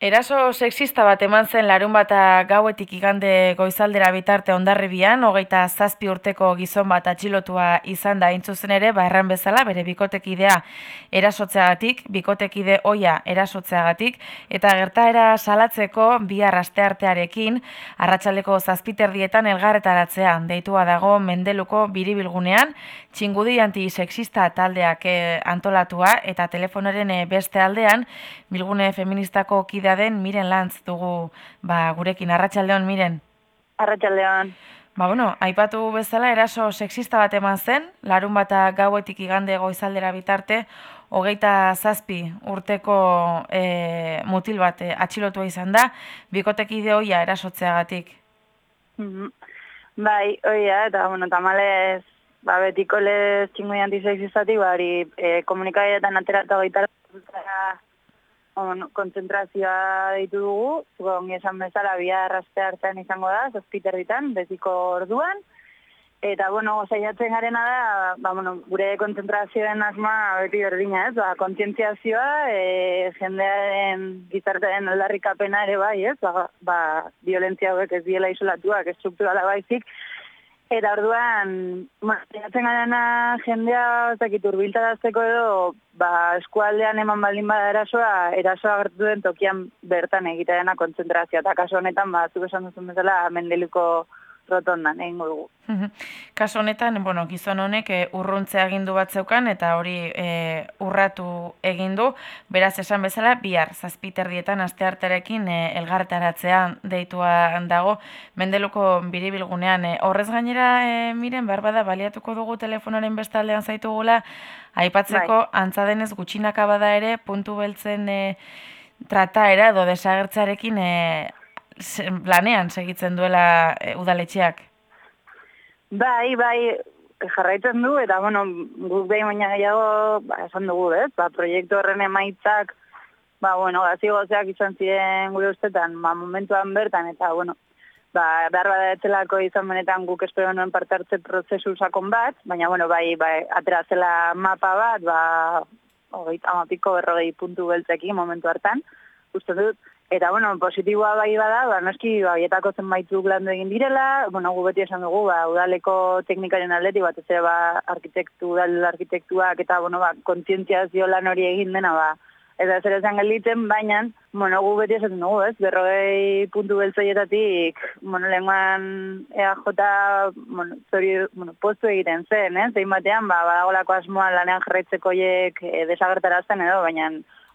Eraso sexista bat eman zen larun bata gauetik igande goizaldera bitarte ondarribian, hogeita zazpi urteko gizon bat atxilotua izan da. Intzuzen ere, barran bezala bere bikotekidea erasotzeagatik, bikotekide oia erasotzeagatik, eta gertaera salatzeko bi arraste artearekin, arratsaleko zazpiterdietan elgarretaratzea, deitua dago mendeluko biribilgunean, txingudi antisexista taldeak eh, antolatua, eta telefonaren eh, beste aldean, bilgune feministako kide den miren lantz dugu ba, gurekin, arratsaldeon miren? Arratxaldeon. Ba, bueno, aipatu bezala eraso sexista bat eman zen, larun bata gauetik igande goizaldera bitarte, hogeita zazpi urteko e, mutil bat e, atxilotua izan da, bikotek ideoia erasotzeagatik. Mm Bai, oia, eta, bueno, tamalez, ba, betiko lez txingui antisexistatik, bari, e, komunikabidetan aterata goitara, on, kontzentrazioa ditu dugu, ongi esan bezala bia arraste hartan izango da, zazpiter ditan, beziko orduan, eta, bueno, zaiatzen garena da, ba, bueno, gure kontzentrazioen asma beti berdina, ez, ba, kontzientziazioa, e, jendearen gizartearen aldarrikapena ere bai, ez, ba, ba violentzia hauek ez diela isolatuak, estrukturala baizik, Eta orduan, maziatzen garana jendea, zakit, urbiltarazteko edo, ba, eskualdean eman baldin bada erasoa, erasoa gertu den tokian bertan egiteena kontzentrazioa. Eta kaso honetan, ba, zuk esan duzun bezala, mendeliko rotondan egingo dugu. Kaso honetan, bueno, gizon honek e, urruntze agindu bat zeukan eta hori e, urratu egin du. Beraz esan bezala bihar zazpiterdietan astearterekin e, elgartaratzea deitua dago Mendeluko biribilgunean e, horrez gainera e, miren barbada baliatuko dugu telefonaren bestaldean zaitugula aipatzeko bai. antza denez gutxinaka bada ere puntu beltzen e, trataera edo desagertzarekin e, planean segitzen duela e, udaletxeak? Bai, bai, jarraitzen du, eta, bueno, guk behin baina gehiago, ba, esan dugu, ez? Ba, proiektu horren emaitzak, ba, bueno, gazi gozeak izan ziren gure ustetan, ba, momentuan bertan, eta, bueno, ba, behar bada izan benetan guk espero nuen parte hartze prozesu sakon bat, baina, bueno, bai, bai, atera mapa bat, ba, hogeita amapiko berrogei puntu beltzekin momentu hartan, uste dut, Eta, bueno, positiboa bai bada, ba, noski, ba, bietako zenbaitu landu egin direla, bueno, gu beti esan dugu, ba, udaleko teknikaren atleti, bat ere, ba, arkitektu, udal arkitektuak, eta, bueno, ba, kontzientziazio lan hori egin dena, ba, eta zer esan gelditzen, baina, bueno, gu beti esan dugu, ez, berrogei puntu beltzoietatik, bueno, lehenguan EAJ, bueno, zori, bueno, postu egiten zen, ez, zein batean, ba, badagolako asmoa lanean jarraitzeko hiek e, desagertarazten edo, baina,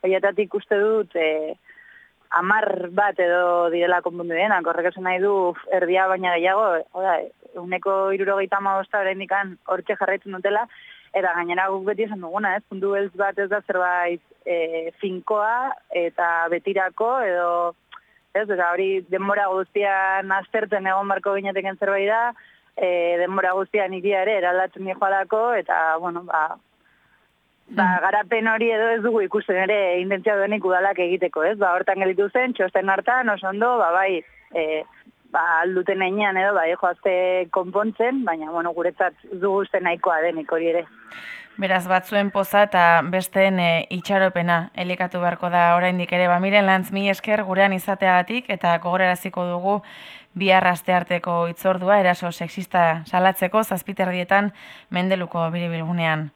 horietatik uste dut, e, amar bat edo direla konpuntu dena, korrek esan nahi du erdia baina gehiago, oda, uneko irurogeita maosta horrein hortxe jarraitzen dutela, eta gainera guk beti esan duguna, ez, puntu beltz bat ez da zerbait e, finkoa eta betirako, edo, ez, eta hori denbora guztian aztertzen egon barko gineteken zerbait da, e, denbora guztian iria ere eraldatzen diojalako, eta, bueno, ba, ba, mm. garapen hori edo ez dugu ikusten ere intentzia duenik udalak egiteko, ez? Ba, hortan gelitu zen, txosten hartan, oso ondo, ba, bai, e, ba, alduten einean edo, bai, joazte konpontzen, baina, bueno, guretzat dugu zen nahikoa denik hori ere. Beraz, batzuen poza eta besteen e, itxaropena elikatu beharko da oraindik ere. Ba, miren lantz mi esker gurean izateagatik eta gogoreraziko dugu bihar arteko itzordua eraso sexista salatzeko zazpiterdietan mendeluko biribilgunean.